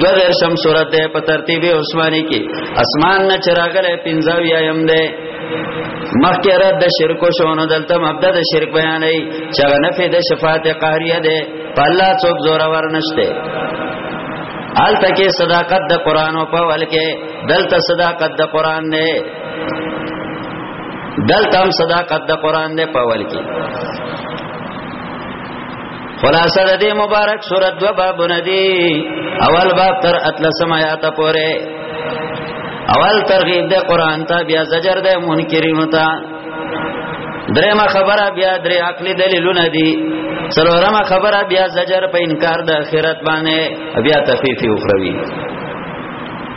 دو درشم صورت ده په ترتیب عثماني کې اسمان نه چراغله پنځاو یایم ده مخکې رد د شرک شونو دلته مبدا د شرک بیانې چې نفي د شفاعت قهریه ده په الله څوک زور ورنشته حال تکي صداقت د قران او په ول کې دلته صداقت د قران نه دلته هم صداقت د قران نه په ول کې خلاصه د دې مبارک سورۃ دو بابونه دي اول باب تر اتلسم آیات پورې اول ترغیب د قران ته بیا زجر د منکرینو ته درېمه خبره بیا درې عقلي دلیلونه دي څلورمه خبره بیا زجر په انکار د آخرت باندې بیا تخفیف اخروی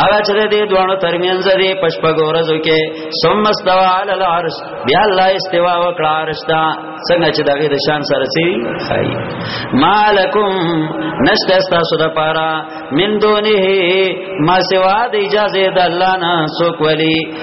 هغه چې دې دوانو ترمنځ دې پشپګ ورځو کې ثم استوى على العرش بیا الله استوا وکړه عرش ته څنګه چې دغه د شان سره سي خای مالکم نشته تاسو د پاره من دونه ما سوا د اجازه د الله نه څوک ولي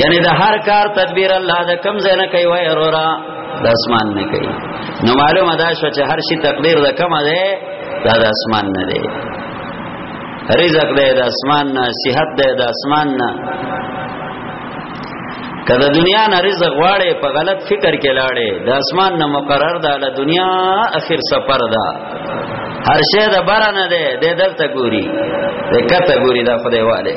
یعنی د هر کار تدبیر الله د کم ځای نه کوي وای اورا د اسمان نه کوي نو معلومه ده چې هر شي تقدیر د کم ده دا د اسمان نه دی رزق دی د اسمان نه صحت دی د اسمان نه کله دنیا نه رزق غواړي په غلط فکر کې لاړې د اسمان نه مقرر ده له دنیا اخر سفر ده هر شی د بارانه ده د دلته ګوري د کته ګوري د خدای والي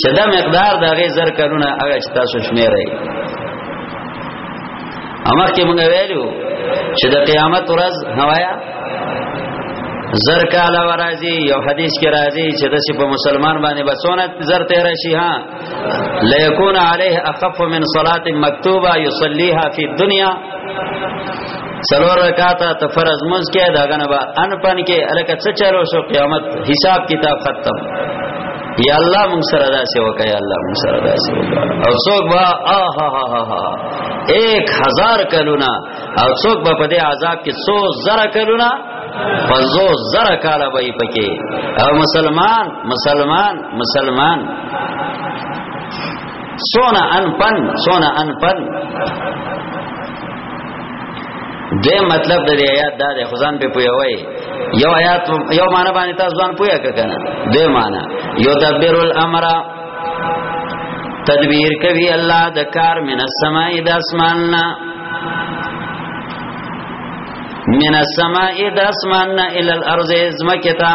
چې دا مقدار د هغه زر کلونه هغه چې تاسو شمیرئ امر کې موږ ویلو چې د قیامت ورځ هوایا زر کاله ورازي یو حدیث کې راځي چې د په مسلمان باندې بسونه زر تیر شي ها ليكون عليه اخف من صلاه مكتوبه يصليها في الدنيا سلور رکعات ته فرض مز کې دا غنه با ان پن کې الکه څه چلو شو قیامت حساب کتاب ختم یا الله مون سره دا سی وکا یا الله مون سره دا سی وکا او څوک با آه ها ها ها 1000 کلونا او څوک با په دې عذاب کې 100 زره کلونا فزو زره کاله به پکې او مسلمان مسلمان مسلمان سونا ان پن سونا ان پن دې مطلب د دې آیات دا د خزان په پویوي یو آیات یو معنی باندې تاسو ځان پویا کنه دې معنی یو تدبیر الامر تدبیر کوي الله د کار من السماء د اسماننا من السماء د اسماننا ال الارض زمکتا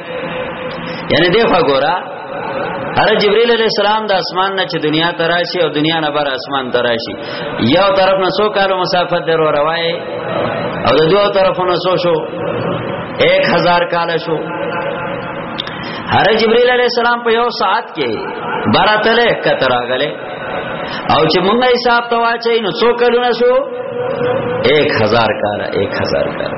یعنی دی خو ګورا هر جبرئیل علیہ السلام د اسمان نه چې دنیا ته راشي او دنیا نه بر اسمان ته راشي یو طرف نه سو کالو مسافت درو روای او د دوه طرفو نه سو شو 1000 کال شو هر جبرئیل علیہ السلام په یو ساعت کې براتله کتر غلې او چې مونږه حساب ته واچي نو څو کلونه شو 1000 کال 1000 کال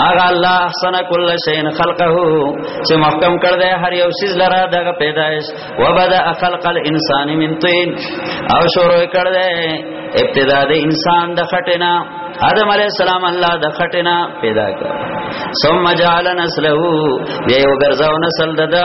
اغه الله احسن کل شین خلقه چې محکم کړ دې هر یو سیز لره دغه پیدائش وبدا خلق الانسان من طین او شروع کړ دې ابتدا د انسان د خټینا آدم علیہ السلام الله د خټینا پیدا کړ ثم جعل نسله دی وګرځاو نسل ددا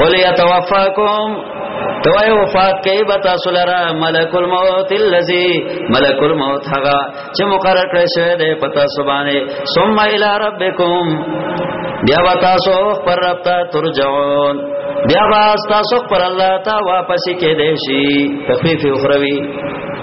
قل يتوفاكم توای وفات کوي بتا سولرا ملک الموت الذي ملک الموت هغه چې مقرر کړی شوی دی پتا سبانه ثم الى ربكم بیا وتا سو پر رب ته ترجعون بیا واستا سو پر الله ته واپس کې دی شي تخفیف اخروی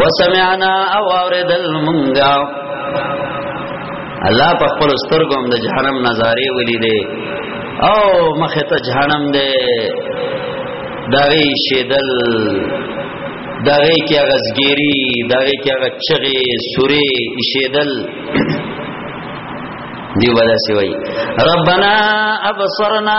وسمعنا او اوردل منغا الله په خپل سترګو هم د جهنم نظارې ولې دي او مخه ته جهنم دې دغه شیدل دغه کې هغه زګيري دغه کې هغه چغې سوري شیدل دی ودا سی وای ربنا ابصرنا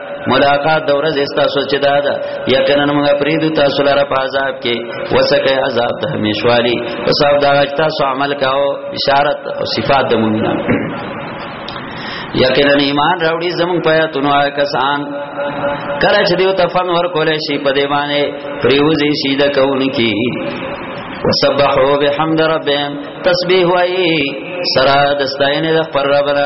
ملاقات د ورځ استاسو چې دا ده یقینا موږ پریدو تاسو لپاره په عذاب کې وسکه عذاب د همیشوالي او صاحب دا چې تاسو عمل کاو بشارت او صفات د موږ یقینا ایمان راوړي زمون پیا تونو کسان کله چې دیو ته فن ور کولې شي په دی باندې پریوزي شي د کونکي وسبحوا بحمد ربهم تسبیح وای سرا دستاینه د پر ربنا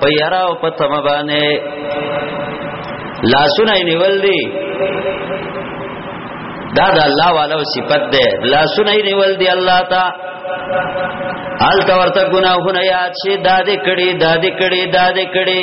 په یرا او په تم باندې لاسونه یې نیول دي دا د الله والو صفت ده لاسونه یې نیول دي الله تا حال تا ورته ګناهونه یاد شي دادې کړي دادې کړي دادې کړي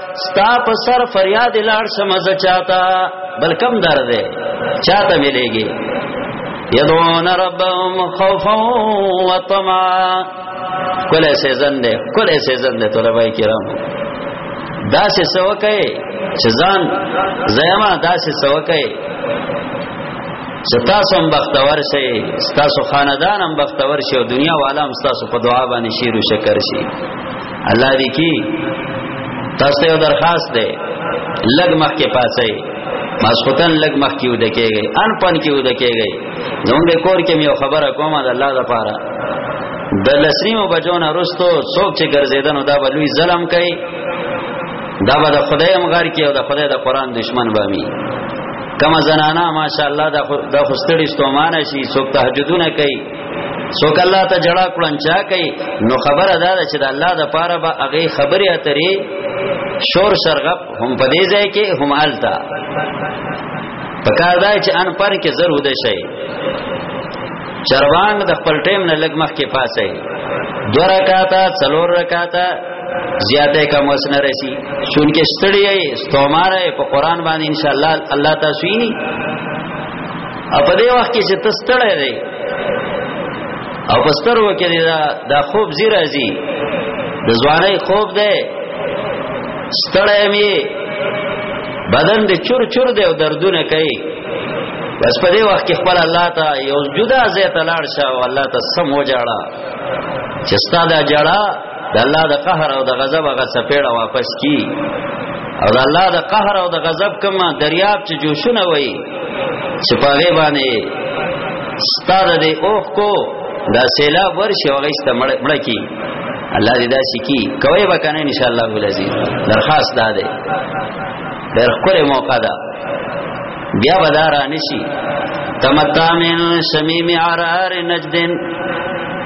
ستا په سر فریاد لاړ سمز چاته بل کم درد دی چاته ملېږي یدون ربهم خوفا وطمعا کله سیزن دی کله سیزن دی طلبه کرام دا سه سوکه چې ځان زما دا سه سوکه چې تاسو هم بختور شئ تاسو خاندان هم بختور شئ او دنیا والام تاسو په دعا باندې شیر او شکر شي الله دې کی تاسو یو درخواست دی لګ مخ کې پاسي ماسختن لګ مخ کې ود کېږي ان پن کې ود کېږي زموږ کور کې یو خبره کومه د الله لپاره د لسریمو بجو نه رستو څوک چې ګرځیدنو دا بلوي ظلم کوي دا به د خدای امغار کې او د خدای د قران دشمن به می کما زنانا ماشاءالله دا خوستړي ستومانه شي څوک تهجدونه کوي څوک الله ته جړه کړن چا کوي نو خبره ده چې د الله د پاره به هغه خبره اترې شور شرغب هم په دې ځای کې هم التا پکار دا چې ان پر کې ضرور ده شي چرواند د خپل ټیم نه لګ مخ کې پاسه دو رکاتا څلور رکاتا زیاته کم وسنه رسی چونکه ستړی یې ستوماره په قران باندې ان شاء الله الله تاسو یې او په دې وخت کې چې تستړې دی او بستر وکړي دا دا خوب زی راځي د ځواني خوب دی ستړې می بدن دې چور چور دی او دردونه کوي بس په دې وخت کې خپل الله ته یو جدا ځای ته لاړ شه او الله ته سم وجاړه چې ستاده جړه د الله د قهر او د غضب هغه سپېړه واپس کی او د الله د قهر او د غضب کما دریاب چې جوشونه وای چې پاغه باندې ستاره دې اوخ کو دا سیلاب ورشي هغه است مړ کی الله دې دا سکی کوي به کنه ان شاء الله العزیز درخواست ده ده ډېر خوره موقع ده بیا بدارا نشي تمتامن شمیم عرار نجدن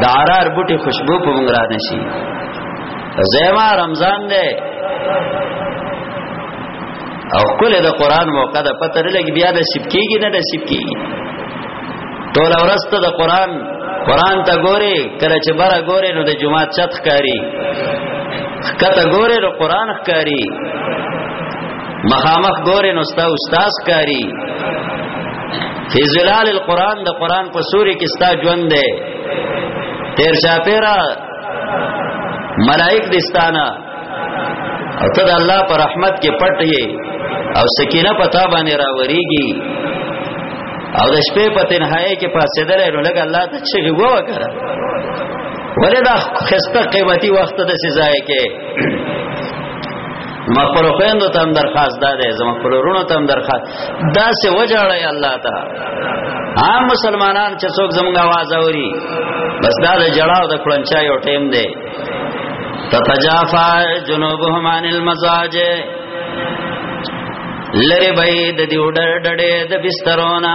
د عرار بوټي خوشبو په موږ را نشي زما رمضان دی او کله د قران موقع ده پته نه لګي بیا د سیب کیږي نه د سیب کیږي ټول ورسته د قران قران ته ګوري کله چې بره ګوري نو د جمعه چت کاری کته ګوري نو قران ښکاری مخامخ ګوري نو ستا استاد ښکاری فی ظلال القرآن د قرآن په سوري کې ستا ژوند دی تیر چا پیرا ملائک دستانا او ته د الله پر رحمت کې پټ یې او سکینه پتا باندې راوريږي او د شپې په تنهایی کې پاسېدل نو لګ الله ته چې غو وکړه ولې دا خسته قیمتي وخت د سزا کې ما پر خويندو ته هم درخواست دا دی زما پر ورونو ته هم درخواست دا سه وجاړی الله ته عام مسلمانان چې څوک زموږ आवाज اوري بس دا د جړاو د کلنچا یو ټیم دی تتجافا جنوبهم عن المزاج لری بای د دیو ډډې د بسترونه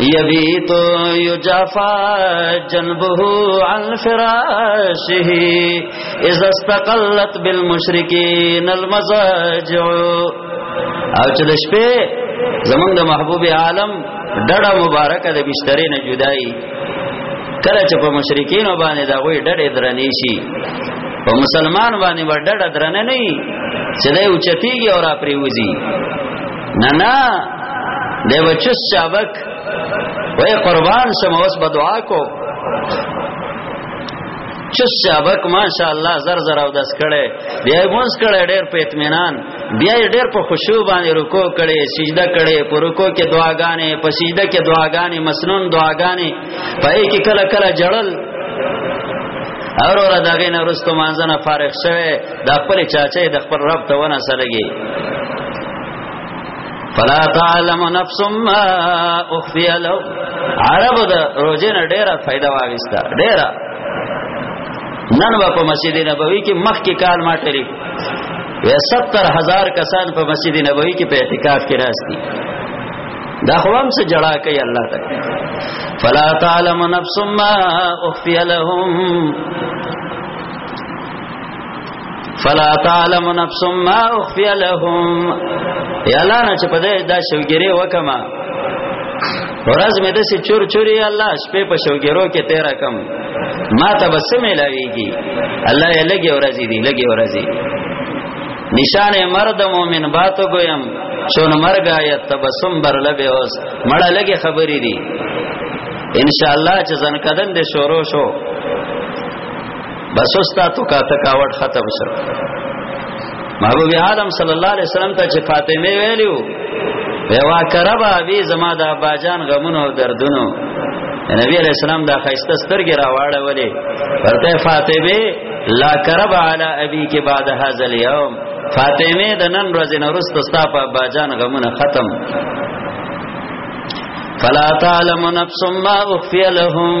یبیت یجافا جنبه عن فراشه اذا استقلت بالمشرکین المزاجع او چې د شپې زمونږ د محبوب عالم ډډه مبارکه د بسترې نه جدای کله چې په مشرکین باندې دا وې ډډه درنې شي په مسلمان باندې ور ډډه درنې نه چې دا اوچتیږي او را پریوزي نه نه دی بچس چابک وای قربان شم اوس به دعا کو چس چابک ماشاء الله زر زر او دس کړي بیا مونږ کړي ډېر په اطمینان بیا ډېر په خوشو باندې رکوع کړي سجده کړي پر رکوع کې دعاګانې په سجده کې دعاګانې مسنون دعاګانې پای کې کله کله جړل اور اور دغه نه رستو مانځنه فارغ شوه د خپل چاچې د خپل رب ته ونه سره لګي فلا تعلم نفس ما اخفي له عرب د روزه نه ډیره فائدہ واغستا ډیره نن په مسجد نبوي کې مخ کې کال ما ټری یا 70000 کسان په مسجد نبوي کې په اعتکاف کې راستي دا خو هم څه جړه کوي الله تعالی فلا تعلم نفس ما اخفي لهم فلا تعلم نفس ما اخفي لهم یا الله نه چې په دې دا شوګری وکما ورځ مې د سې چور چوري الله شپې په شوګرو کې تیرا کم ما ته بس مې لاويږي الله یې لګي ورځي دي لګي ورځي نشان مرد مومن باتو گویم چون مرگ آیت تبسم بر لبی اوس مړه لګي خبرې دي ان شاء الله چې ځن کدن دې شروع شو بس استا تو کا تکاوت ختم شو محبوب عالم صلی الله علیه وسلم ته چې فاطمه ویلو ویوا کربا وی زما د باجان غمونو او دردونو نبی علیہ السلام دا خیسته سترګې راواړه ولې ورته فاطمه لا کرب علی ابي کې بعد هاذا اليوم فاطمه د نن ورځې نورست ستا په باجان غمونه ختم فلا تعلم نفس ما اخفي لهم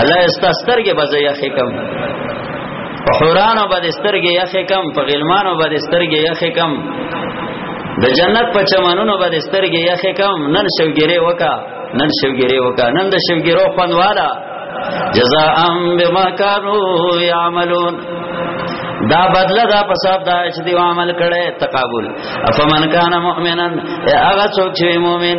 الله استستر کې بځه یخې کم په حورانو باندې سترګې یخې کم په غلمانو باندې سترګې یخې کم د جنت په چمنونو باندې سترګې یخې کم نن شوګيري وکا نن شوګيري وکا نن د شوګيرو خوندواله جزاء بما كانوا يعملون دا بدله دا په صاحب دا چې دی عمل کړي تقابل افمن کان مؤمنن هغه څوک چې مؤمن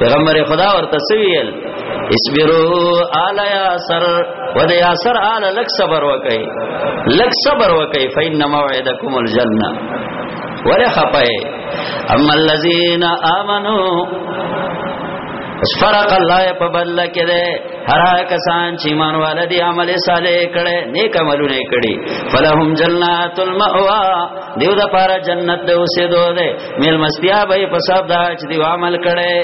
پیغمبر خدا ورته سویل اسبرو آل یاسر و د یاسر آل لک صبر وکي لک صبر وکي فین موعدکم الجنه ولا خپای اما الذين امنوا اس فرق الله په بدل کې ده هر کسان چې ایمان والدي عمل صالح کړي نیک عملونه کړي فلهم جنات المأوا دیو د پاره جنت د اوسېدو ده مل مستیا به په سب دا چې دی عمل کړي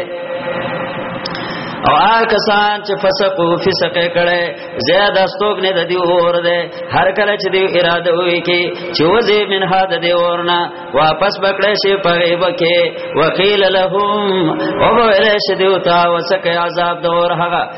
او آ کسان چې فسقو فسق کړي زیاد استوګ نه د دی اور ده هر کله چې دی اراده وي کې چې وځي من هاد دی اورنا واپس بکړې شي پغه بکې وقيل لهم او ویل شي دیوتا وسکه عذاب دور هغه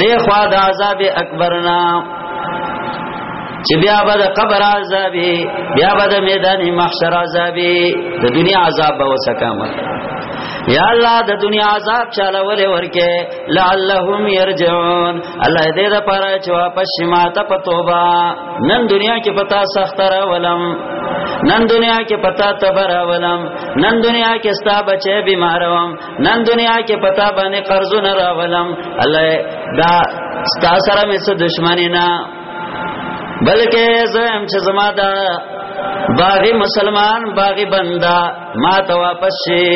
دی خوا د عذاب اکبرنا چې بیا به د قبر عذاب بیا به د میدان محشر عذاب د دنیا عذاب به وسکامه یا الله د دنیا عذاب چاله ولې ورکه لعلهم يرجعون الله دې د پاره چې واپس شما ته پتوبا نن دنیا کې پتا سخت را ولم نن دنیا کې پتا تبر ولم نن دنیا کې ستا بچي بیمار وم نن دنیا کې پتا باندې قرضونه راولم الله دا ستا سره مې څه دښمنی نه بلکې زم چې زما دا باغی مسلمان باغی بندا ما ته واپس شي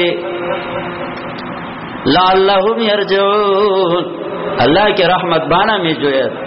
لعلهم يرجعون الله کې رحمت باندې مې جوړه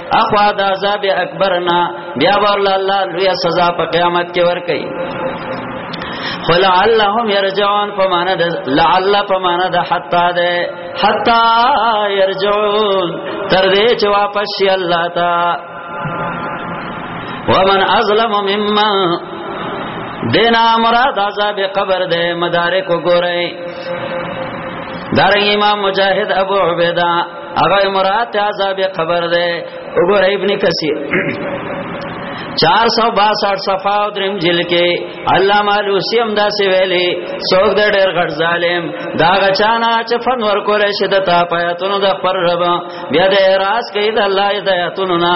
اخوا د عذاب اکبرنا بیا ورلا الله لوی سزا په قیامت کې ور کوي فلعلهم يرجعون فمانا ده لعل فمانا ده حتا ده حتا يرجعون تر دې چې واپس شي الله تا ومن ازلم مما دینا مراد عذاب قبر ده مدارک وګورئ دار امام مجاهد ابو عبیدہ هغه مراد ته عذاب قبر ده وګوره ابن کثیر 462 صفحه او دریم جل کې علامه لوسی هم دا سی ویلي څوک د ډېر غټ ظالم دا غچانا چې فن ور کولې شدت آیاتونو د پر رب بیا د راز کې د الله د آیاتونو نه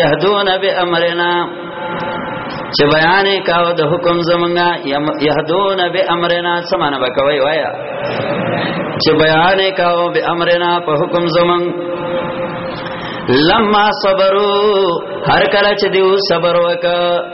یهدون بامرنا چې بیان کاو د حکم زمونږه يهدون به امرنا سمانه وکوي وایا چې بیان کاو به امرنا په حکم زمون لما صبرو هر کله چې دیو صبر وکړه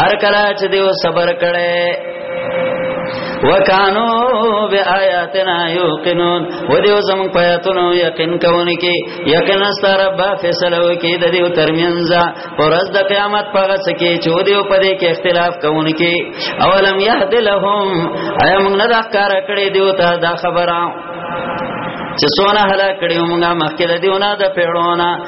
هر کله چې دیو صبر کړي وکانو بی آیاتنا یوقنون و دیو زمان پیاتونو یقین کونی کی یقین استا رب فیصلو کی دا دیو ترمینزا پرز دا قیامت پاغا سکی چو دیو پدی کی اختلاف کونی کی اولم یهد لهم ایا منگ ندا کار کڑی دیو تا دا خبران چې سونه هلا کړیو موږ مخکې د دیونه د پیړونه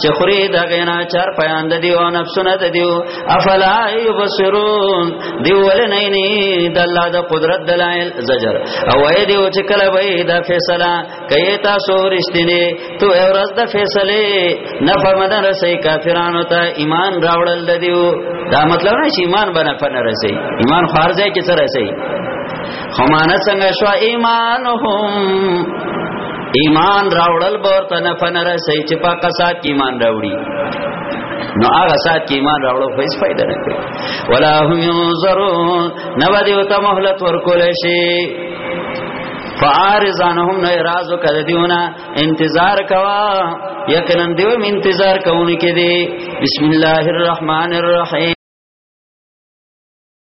چې خوري دا غینا چار پیان د دیو نفسونه د دیو افلا یبصرون دیو ول نه نه د الله د قدرت دلایل زجر او اے دیو چې کله وای دا فیصله کای تاسو رښتینه تو اورز د فیصله نه فرمدان رسې کافرانو ته ایمان راوړل د دیو دا مطلب نه چې ایمان بنا پر نه رسې ایمان فرض دی کې سره رسې خمانه څنګه شو ایمانهم ایمان راوړل به ورته نه فنر سي چې په قصاد کې ایمان راوړي نو هغه سات کې ایمان راوړو هیڅ فائدہ نه کوي ولا هم ينظرون نو دیو ته مهلت ورکول شي فارزانهم نه راز کړه دیونه انتظار کوا یقینا دیو انتظار کوونکې دي بسم الله الرحمن الرحیم